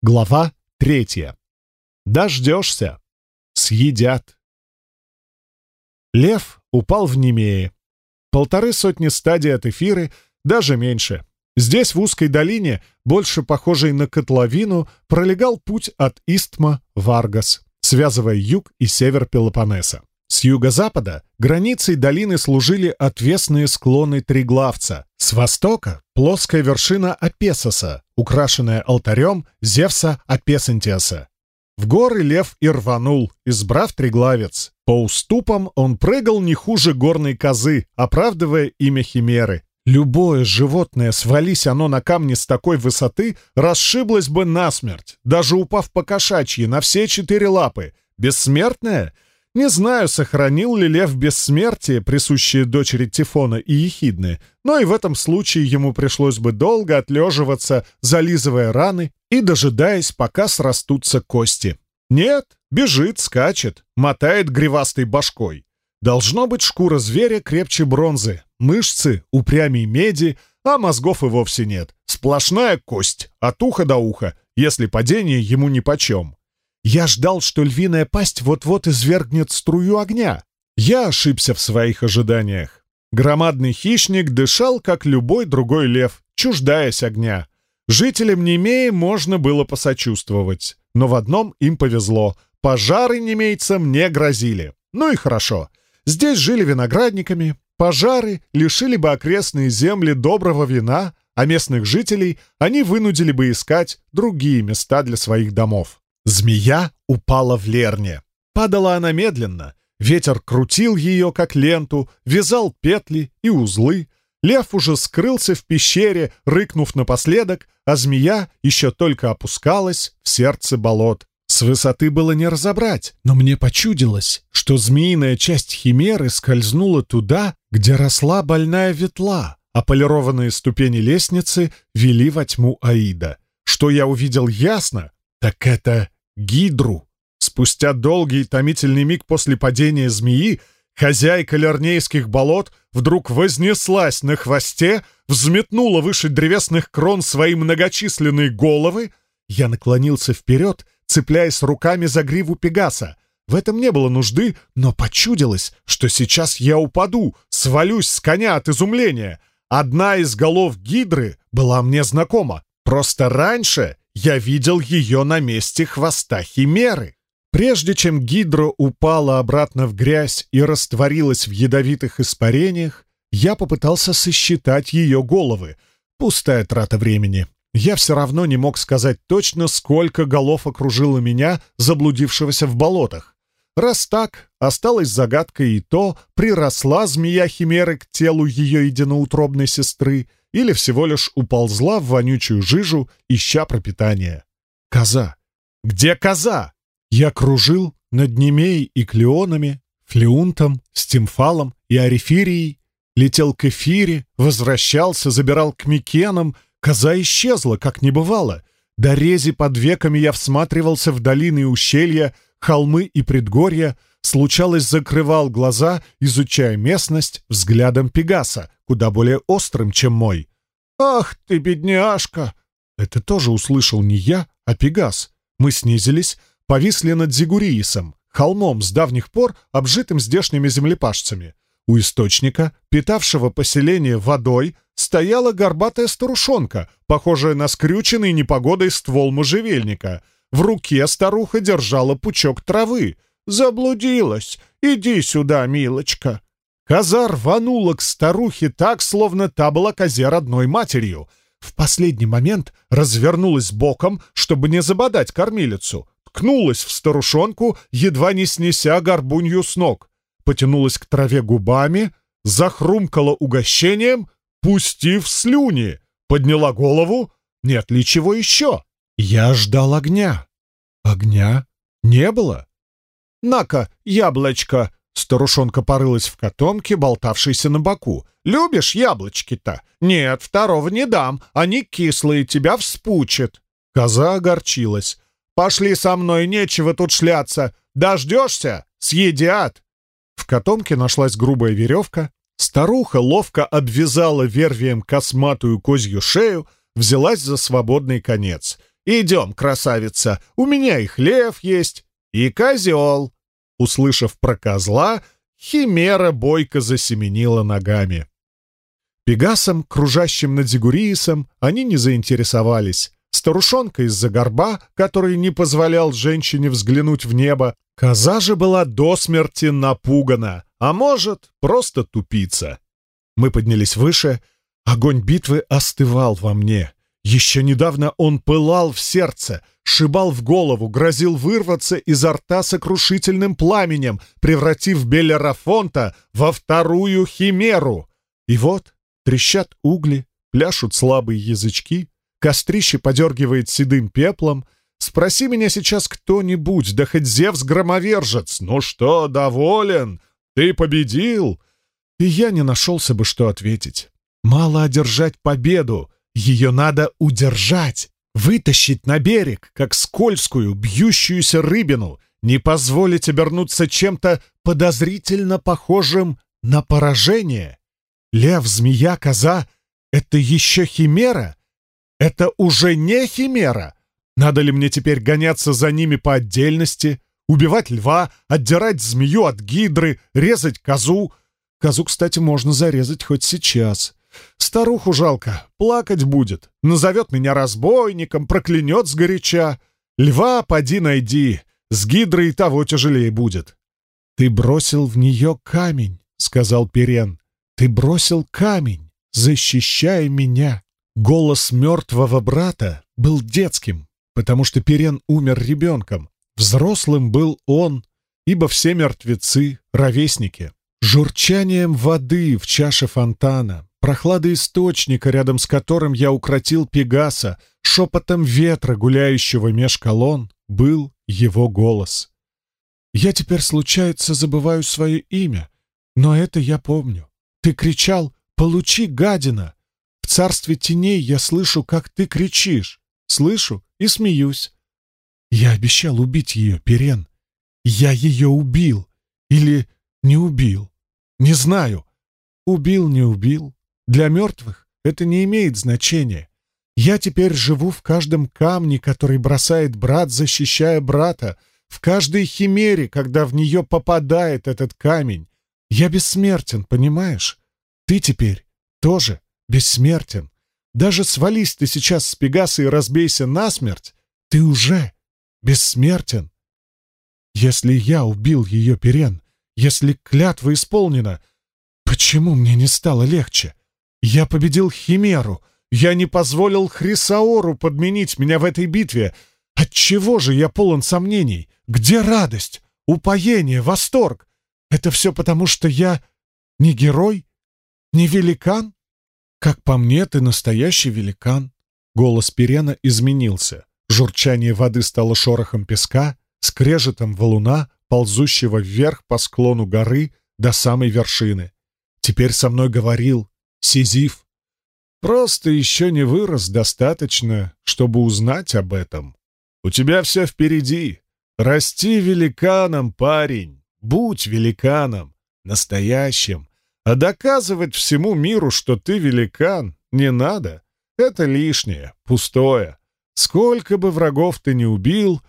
Глава третья. Дождешься. Съедят. Лев упал в Немее. Полторы сотни стадий от эфиры, даже меньше. Здесь, в узкой долине, больше похожей на котловину, пролегал путь от Истма в Аргас, связывая юг и север Пелопоннеса. С юго-запада границей долины служили отвесные склоны Триглавца. С востока — плоская вершина Апесоса, украшенная алтарем Зевса Апесентиаса. В горы лев и рванул, избрав Триглавец. По уступам он прыгал не хуже горной козы, оправдывая имя Химеры. Любое животное, свались оно на камни с такой высоты, расшиблось бы насмерть, даже упав по кошачьи на все четыре лапы. Бессмертное — не знаю, сохранил ли лев бессмертие, присущее дочери Тифона и Ехидны, но и в этом случае ему пришлось бы долго отлеживаться, зализывая раны и дожидаясь, пока срастутся кости. Нет, бежит, скачет, мотает гривастой башкой. Должно быть шкура зверя крепче бронзы, мышцы упрямей меди, а мозгов и вовсе нет. Сплошная кость, от уха до уха, если падение ему нипочем. Я ждал, что львиная пасть вот-вот извергнет струю огня. Я ошибся в своих ожиданиях. Громадный хищник дышал, как любой другой лев, чуждаясь огня. Жителям Немеи можно было посочувствовать, но в одном им повезло — пожары немейцам не грозили. Ну и хорошо. Здесь жили виноградниками, пожары лишили бы окрестные земли доброго вина, а местных жителей они вынудили бы искать другие места для своих домов. Змея упала в лерне. Падала она медленно. Ветер крутил ее, как ленту, вязал петли и узлы. Лев уже скрылся в пещере, рыкнув напоследок, а змея еще только опускалась в сердце болот. С высоты было не разобрать, но мне почудилось, что змеиная часть химеры скользнула туда, где росла больная ветла, а полированные ступени лестницы вели во тьму Аида. Что я увидел ясно, так это Гидру. Спустя долгий томительный миг после падения змеи хозяйка лернейских болот вдруг вознеслась на хвосте, взметнула выше древесных крон свои многочисленные головы. Я наклонился вперед, цепляясь руками за гриву Пегаса. В этом не было нужды, но почудилось, что сейчас я упаду, свалюсь с коня от изумления. Одна из голов гидры была мне знакома. Просто раньше я видел ее на месте хвоста химеры. Прежде чем гидро упала обратно в грязь и растворилась в ядовитых испарениях, я попытался сосчитать ее головы. Пустая трата времени. Я все равно не мог сказать точно, сколько голов окружило меня, заблудившегося в болотах. Раз так, осталась загадкой и то, приросла змея Химеры к телу ее единоутробной сестры или всего лишь уползла в вонючую жижу, ища пропитания. Коза. Где коза? Я кружил над Немеей и Клеонами, Флеунтом, Стимфалом и Арифирией, летел к Эфире, возвращался, забирал к Микенам, коза исчезла, как не бывало. До рези под веками я всматривался в долины и ущелья, холмы и предгорья, случалось, закрывал глаза, изучая местность взглядом Пегаса, куда более острым, чем мой. «Ах ты, бедняжка!» Это тоже услышал не я, а Пегас. Мы снизились, повисли над Зигуриисом, холмом с давних пор, обжитым здешними землепашцами. У источника, питавшего поселение водой, стояла горбатая старушонка, похожая на скрюченный непогодой ствол можжевельника. В руке старуха держала пучок травы. «Заблудилась! Иди сюда, милочка!» Коза рванула к старухе так, словно та была козе родной матерью. В последний момент развернулась боком, чтобы не забодать кормилицу. Ткнулась в старушонку, едва не снеся горбунью с ног. Потянулась к траве губами, захрумкала угощением, пустив слюни. Подняла голову. Нет ли чего еще? Я ждал огня. Огня не было. «На-ка, яблочко!» Старушонка порылась в котомке, болтавшейся на боку. «Любишь яблочки-то?» «Нет, второго не дам. Они кислые, тебя вспучат». Коза огорчилась. «Пошли со мной, нечего тут шляться. Дождешься? Съедят!» В котомке нашлась грубая веревка. Старуха ловко обвязала вервием косматую козью шею, взялась за свободный конец. «Идем, красавица, у меня и хлев есть, и козел!» Услышав про козла, Химера бойко засеменила ногами. Пегасом, кружащим над Зигуриисом, они не заинтересовались. Старушонка из-за горба, который не позволял женщине взглянуть в небо, коза же была до смерти напугана, а может, просто тупица. Мы поднялись выше, огонь битвы остывал во мне. Еще недавно он пылал в сердце, шибал в голову, грозил вырваться изо рта сокрушительным пламенем, превратив Белерафонта во вторую химеру. И вот трещат угли, пляшут слабые язычки, кострище подергивает седым пеплом. Спроси меня сейчас кто-нибудь, да хоть Зевс-громовержец, ну что, доволен? Ты победил? И я не нашелся бы, что ответить. Мало одержать победу, ее надо удержать, вытащить на берег, как скользкую, бьющуюся рыбину, не позволить обернуться чем-то подозрительно похожим на поражение. Лев, змея, коза — это еще химера? Это уже не химера? Надо ли мне теперь гоняться за ними по отдельности, убивать льва, отдирать змею от гидры, резать козу? Козу, кстати, можно зарезать хоть сейчас. Старуху жалко, плакать будет. Назовет меня разбойником, проклянет сгоряча. Льва поди найди, с гидрой того тяжелее будет. «Ты бросил в нее камень», — сказал Перен. «Ты бросил камень, защищая меня». Голос мертвого брата был детским, потому что Перен умер ребенком. Взрослым был он, ибо все мертвецы — ровесники. Журчанием воды в чаше фонтана, прохлады источника, рядом с которым я укротил Пегаса, шепотом ветра, гуляющего меж колонн, был его голос. Я теперь, случается, забываю свое имя, но это я помню. Ты кричал «Получи, гадина!» В царстве теней я слышу, как ты кричишь. Слышу и смеюсь. Я обещал убить ее, Перен. Я ее убил. Или не убил. Не знаю. Убил, не убил. Для мертвых это не имеет значения. Я теперь живу в каждом камне, который бросает брат, защищая брата, в каждой химере, когда в нее попадает этот камень. Я бессмертен, понимаешь? Ты теперь тоже бессмертен. Даже свались ты сейчас с Пегаса и разбейся насмерть, ты уже бессмертен. Если я убил ее Перен, если клятва исполнена, почему мне не стало легче? Я победил Химеру. Я не позволил Хрисаору подменить меня в этой битве. Отчего же я полон сомнений? Где радость, упоение, восторг? Это все потому, что я не герой, не великан? Как по мне, ты настоящий великан. Голос Пирена изменился. Журчание воды стало шорохом песка, скрежетом валуна, ползущего вверх по склону горы до самой вершины. Теперь со мной говорил Сизиф. Просто еще не вырос достаточно, чтобы узнать об этом. У тебя все впереди. Расти великаном, парень. Будь великаном. Настоящим. А доказывать всему миру, что ты великан, не надо. Это лишнее, пустое. Сколько бы врагов ты не убил,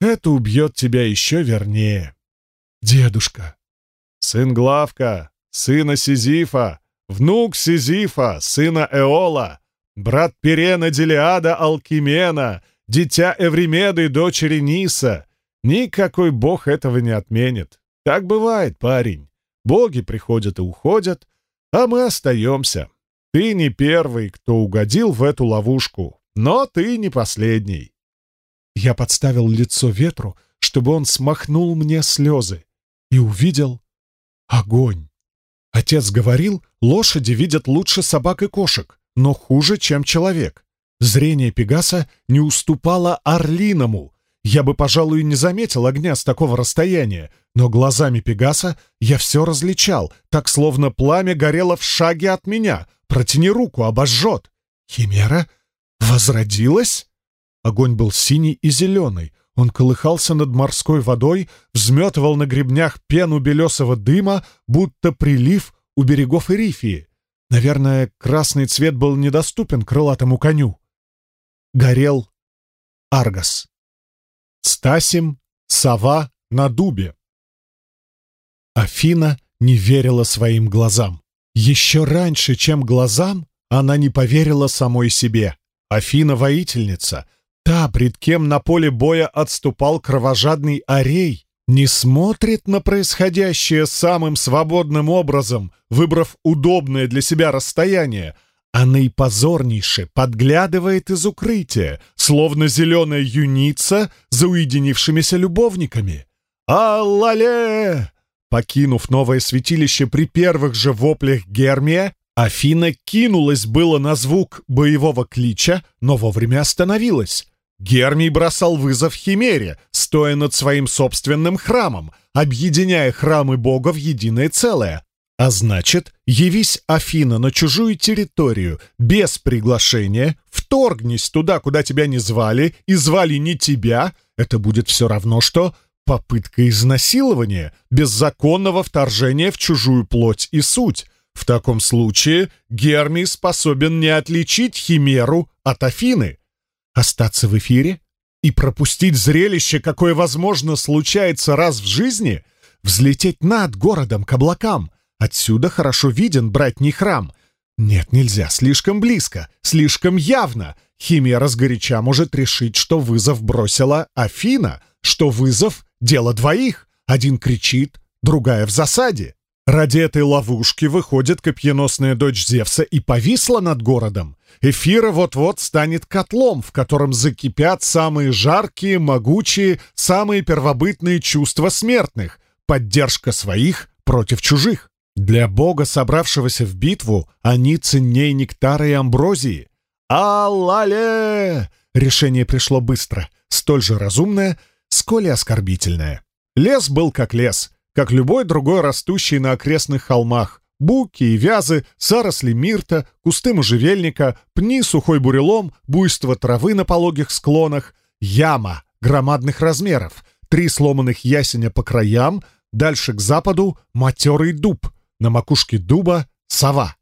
это убьет тебя еще вернее. Дедушка. Сын Главка, сына Сизифа, внук Сизифа, сына Эола, брат Перена Делиада Алкимена, дитя Эвремеды, дочери Ниса. Никакой бог этого не отменит. Так бывает, парень. Боги приходят и уходят, а мы остаемся. Ты не первый, кто угодил в эту ловушку, но ты не последний. Я подставил лицо ветру, чтобы он смахнул мне слезы, и увидел огонь. Отец говорил, лошади видят лучше собак и кошек, но хуже, чем человек. Зрение Пегаса не уступало орлиному. Я бы, пожалуй, не заметил огня с такого расстояния, но глазами Пегаса я все различал, так словно пламя горело в шаге от меня. Протяни руку, обожжет. Химера возродилась? Огонь был синий и зеленый. Он колыхался над морской водой, взметывал на гребнях пену белесого дыма, будто прилив у берегов Эрифии. Наверное, красный цвет был недоступен крылатому коню. Горел Аргос. Стасим, сова на дубе. Афина не верила своим глазам. Еще раньше, чем глазам, она не поверила самой себе. Афина — воительница. Та, пред кем на поле боя отступал кровожадный Арей, не смотрит на происходящее самым свободным образом, выбрав удобное для себя расстояние, а наипозорнейше подглядывает из укрытия, словно зеленая юница за уединившимися любовниками. «Аллале!» Покинув новое святилище при первых же воплях Гермия, Афина кинулась было на звук боевого клича, но вовремя остановилась. Гермий бросал вызов Химере, стоя над своим собственным храмом, объединяя храмы бога в единое целое. А значит, явись Афина на чужую территорию, без приглашения, вторгнись туда, куда тебя не звали, и звали не тебя, это будет все равно, что попытка изнасилования, беззаконного вторжения в чужую плоть и суть. В таком случае Гермий способен не отличить Химеру от Афины. Остаться в эфире и пропустить зрелище, какое, возможно, случается раз в жизни, взлететь над городом к облакам. Отсюда хорошо виден братний храм. Нет, нельзя, слишком близко, слишком явно. Химера сгоряча может решить, что вызов бросила Афина, что вызов Дело двоих. Один кричит, другая в засаде. Ради этой ловушки выходит копьеносная дочь Зевса и повисла над городом. Эфира вот-вот станет котлом, в котором закипят самые жаркие, могучие, самые первобытные чувства смертных — поддержка своих против чужих. Для бога, собравшегося в битву, они ценней нектара и амброзии. «Аллале!» Решение пришло быстро, столь же разумное — сколь и оскорбительное. Лес был как лес, как любой другой растущий на окрестных холмах. Буки и вязы, заросли мирта, кусты можжевельника, пни сухой бурелом, буйство травы на пологих склонах, яма громадных размеров, три сломанных ясеня по краям, дальше к западу матерый дуб, на макушке дуба сова.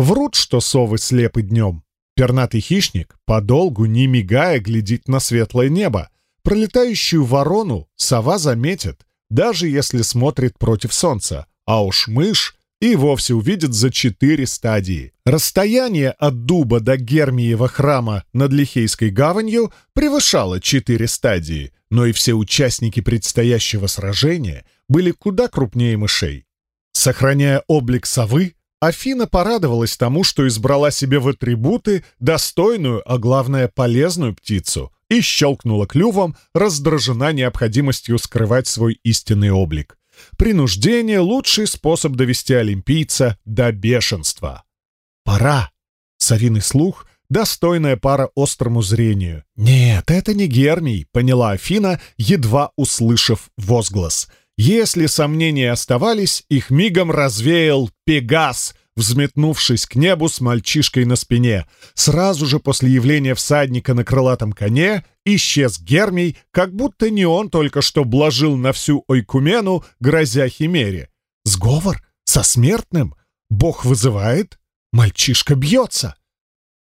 Врут, что совы слепы днем. Пернатый хищник, подолгу, не мигая, глядит на светлое небо, Пролетающую ворону сова заметит, даже если смотрит против солнца, а уж мышь и вовсе увидит за четыре стадии. Расстояние от дуба до Гермиева храма над Лихейской гаванью превышало четыре стадии, но и все участники предстоящего сражения были куда крупнее мышей. Сохраняя облик совы, Афина порадовалась тому, что избрала себе в атрибуты достойную, а главное полезную птицу — и щелкнула клювом, раздражена необходимостью скрывать свой истинный облик. Принуждение — лучший способ довести олимпийца до бешенства. «Пора!» — совиный слух — достойная пара острому зрению. «Нет, это не Гермий», — поняла Афина, едва услышав возглас. Если сомнения оставались, их мигом развеял Пегас, взметнувшись к небу с мальчишкой на спине. Сразу же после явления всадника на крылатом коне исчез Гермий, как будто не он только что блажил на всю Ойкумену, грозя Химере. Сговор? Со смертным? Бог вызывает? Мальчишка бьется.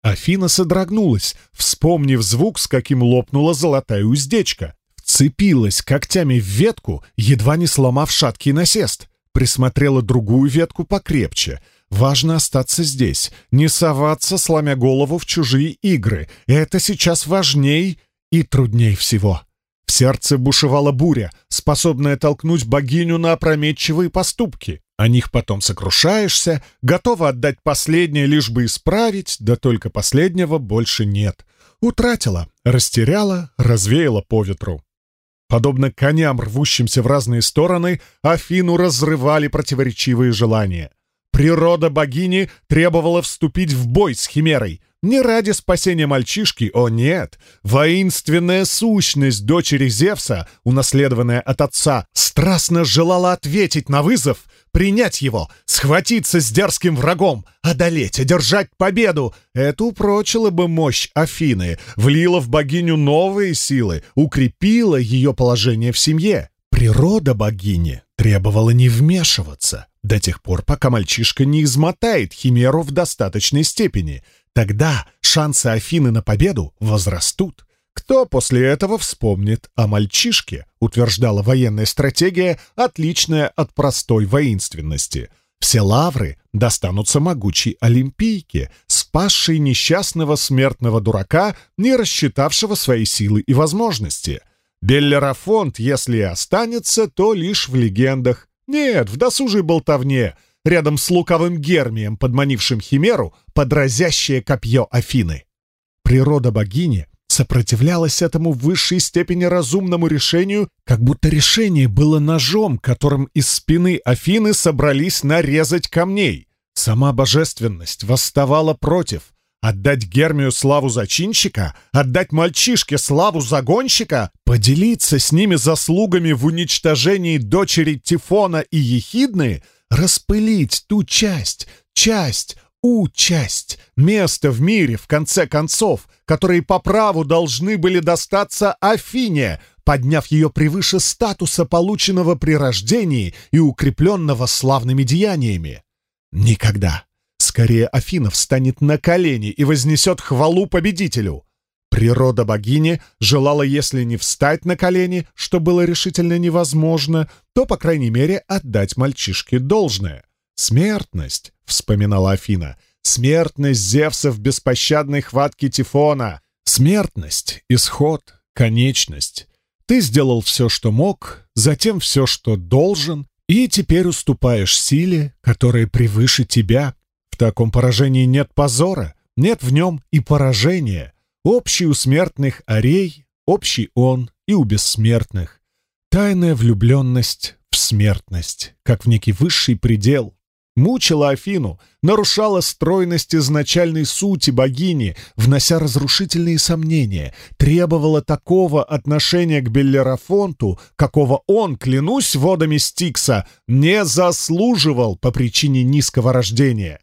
Афина содрогнулась, вспомнив звук, с каким лопнула золотая уздечка. Вцепилась когтями в ветку, едва не сломав шаткий насест. Присмотрела другую ветку покрепче — Важно остаться здесь, не соваться, сломя голову в чужие игры. Это сейчас важней и трудней всего. В сердце бушевала буря, способная толкнуть богиню на опрометчивые поступки. О них потом сокрушаешься, готова отдать последнее, лишь бы исправить, да только последнего больше нет. Утратила, растеряла, развеяла по ветру. Подобно коням, рвущимся в разные стороны, Афину разрывали противоречивые желания. Природа богини требовала вступить в бой с Химерой. Не ради спасения мальчишки, о нет. Воинственная сущность дочери Зевса, унаследованная от отца, страстно желала ответить на вызов, принять его, схватиться с дерзким врагом, одолеть, одержать победу. Это упрочило бы мощь Афины, влило в богиню новые силы, укрепило ее положение в семье. Природа богини требовала не вмешиваться, до тех пор, пока мальчишка не измотает Химеру в достаточной степени. Тогда шансы Афины на победу возрастут. Кто после этого вспомнит о мальчишке, утверждала военная стратегия, отличная от простой воинственности. Все лавры достанутся могучей олимпийке, спасшей несчастного смертного дурака, не рассчитавшего свои силы и возможности. Беллерафонт, если и останется, то лишь в легендах. Нет, в досужей болтовне, рядом с лукавым Гермием, подманившим Химеру под разящее копье Афины. Природа богини сопротивлялась этому в высшей степени разумному решению, как будто решение было ножом, которым из спины Афины собрались нарезать камней. Сама божественность восставала против. Отдать Гермию славу зачинщика? Отдать мальчишке славу загонщика? Поделиться с ними заслугами в уничтожении дочери Тифона и Ехидны? Распылить ту часть, часть, у-часть, место в мире, в конце концов, которые по праву должны были достаться Афине, подняв ее превыше статуса, полученного при рождении и укрепленного славными деяниями. Никогда. Скорее Афина встанет на колени и вознесет хвалу победителю. Природа богини желала, если не встать на колени, что было решительно невозможно, то, по крайней мере, отдать мальчишке должное. «Смертность», — вспоминала Афина, — «смертность Зевса в беспощадной хватке Тифона. Смертность — исход, конечность. Ты сделал все, что мог, затем все, что должен, и теперь уступаешь силе, которая превыше тебя. В таком поражении нет позора, нет в нем и поражения. Общий у смертных арей, общий он и у бессмертных. Тайная влюбленность в смертность, как в некий высший предел, мучила Афину, нарушала стройность изначальной сути богини, внося разрушительные сомнения, требовала такого отношения к Беллерафонту, какого он, клянусь водами Стикса, не заслуживал по причине низкого рождения.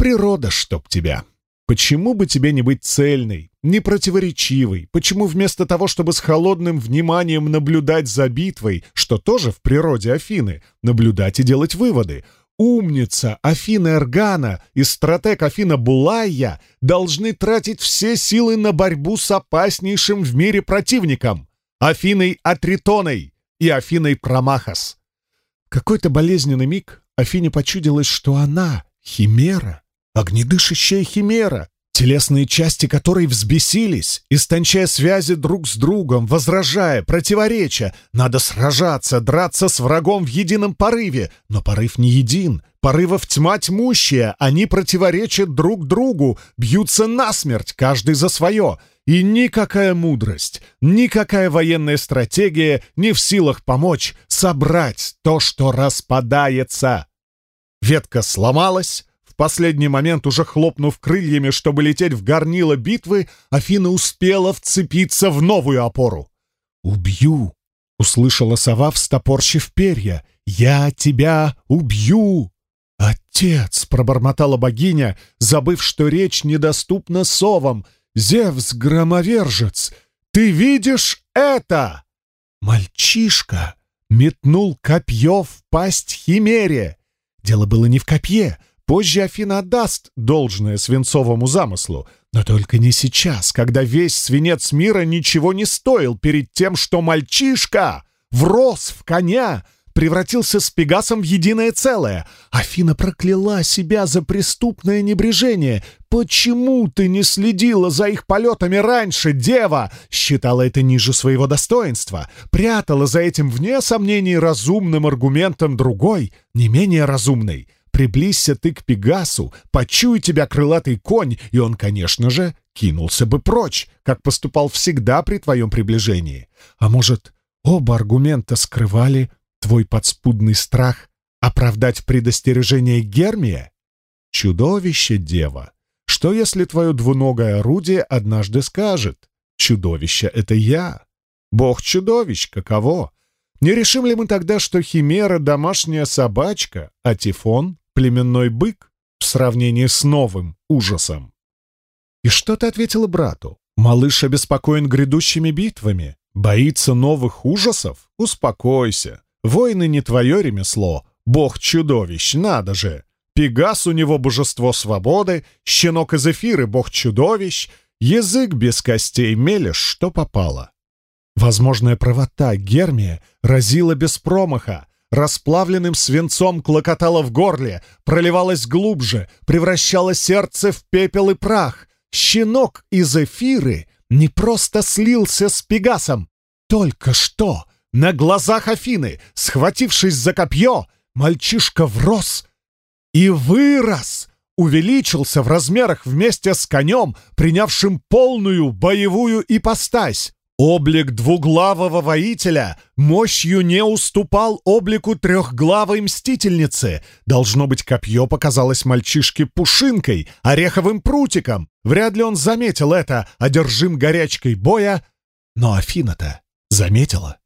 Природа, чтоб тебя! Почему бы тебе не быть цельной, непротиворечивой? Почему вместо того, чтобы с холодным вниманием наблюдать за битвой, что тоже в природе Афины, наблюдать и делать выводы — умница Афина Эргана и стратег Афина Булайя должны тратить все силы на борьбу с опаснейшим в мире противником — Афиной Атритоной и Афиной Промахас. Какой-то болезненный миг Афине почудилось, что она — химера, огнедышащая химера, телесные части которой взбесились, истончая связи друг с другом, возражая, противореча. Надо сражаться, драться с врагом в едином порыве, но порыв не един. Порывов тьма тьмущая, они противоречат друг другу, бьются насмерть, каждый за свое. И никакая мудрость, никакая военная стратегия не в силах помочь собрать то, что распадается. Ветка сломалась, последний момент, уже хлопнув крыльями, чтобы лететь в горнило битвы, Афина успела вцепиться в новую опору. «Убью!» — услышала сова, встопорщив перья. «Я тебя убью!» «Отец!» — пробормотала богиня, забыв, что речь недоступна совам. «Зевс-громовержец! Ты видишь это?» Мальчишка метнул копье в пасть Химере. Дело было не в копье — Позже Афина отдаст должное свинцовому замыслу, но только не сейчас, когда весь свинец мира ничего не стоил перед тем, что мальчишка врос в коня, превратился с Пегасом в единое целое. Афина прокляла себя за преступное небрежение. «Почему ты не следила за их полетами раньше, дева?» Считала это ниже своего достоинства. Прятала за этим, вне сомнений, разумным аргументом другой, не менее разумный — Приблизься ты к Пегасу, почуй тебя крылатый конь, и он, конечно же, кинулся бы прочь, как поступал всегда при твоем приближении. А может, оба аргумента скрывали твой подспудный страх оправдать предостережение Гермия? Чудовище, дева! Что, если твое двуногое орудие однажды скажет «Чудовище — это я»? Бог чудовищ, каково? Не решим ли мы тогда, что Химера — домашняя собачка, а Тифон племенной бык в сравнении с новым ужасом. И что ты ответила брату? Малыш обеспокоен грядущими битвами, боится новых ужасов? Успокойся. Войны не твое ремесло, бог чудовищ, надо же. Пегас у него божество свободы, щенок из эфиры бог чудовищ. язык без костей мелешь, что попало. Возможная правота Гермия разила без промаха, расплавленным свинцом клокотала в горле, проливалась глубже, превращала сердце в пепел и прах. Щенок из эфиры не просто слился с Пегасом. Только что, на глазах Афины, схватившись за копье, мальчишка врос и вырос, увеличился в размерах вместе с конем, принявшим полную боевую ипостась. Облик двуглавого воителя мощью не уступал облику трехглавой мстительницы. Должно быть, копье показалось мальчишке пушинкой, ореховым прутиком. Вряд ли он заметил это, одержим горячкой боя. Но Афина-то заметила.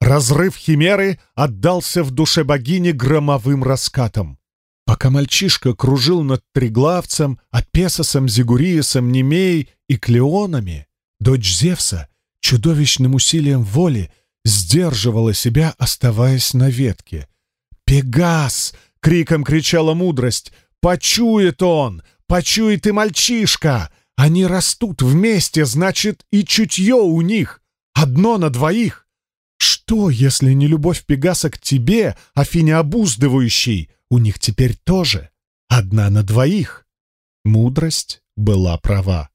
Разрыв химеры отдался в душе богини громовым раскатом. Пока мальчишка кружил над Триглавцем, Апесосом, Зигуриесом, Немеей и Клеонами, дочь Зевса — чудовищным усилием воли сдерживала себя, оставаясь на ветке. «Пегас!» — криком кричала мудрость. «Почует он! Почует и мальчишка! Они растут вместе, значит, и чутье у них! Одно на двоих! Что, если не любовь Пегаса к тебе, Афине обуздывающей? У них теперь тоже одна на двоих!» Мудрость была права.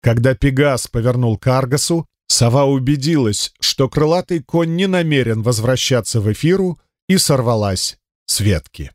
Когда Пегас повернул к Аргасу, Сова убедилась, что крылатый конь не намерен возвращаться в эфиру и сорвалась с ветки.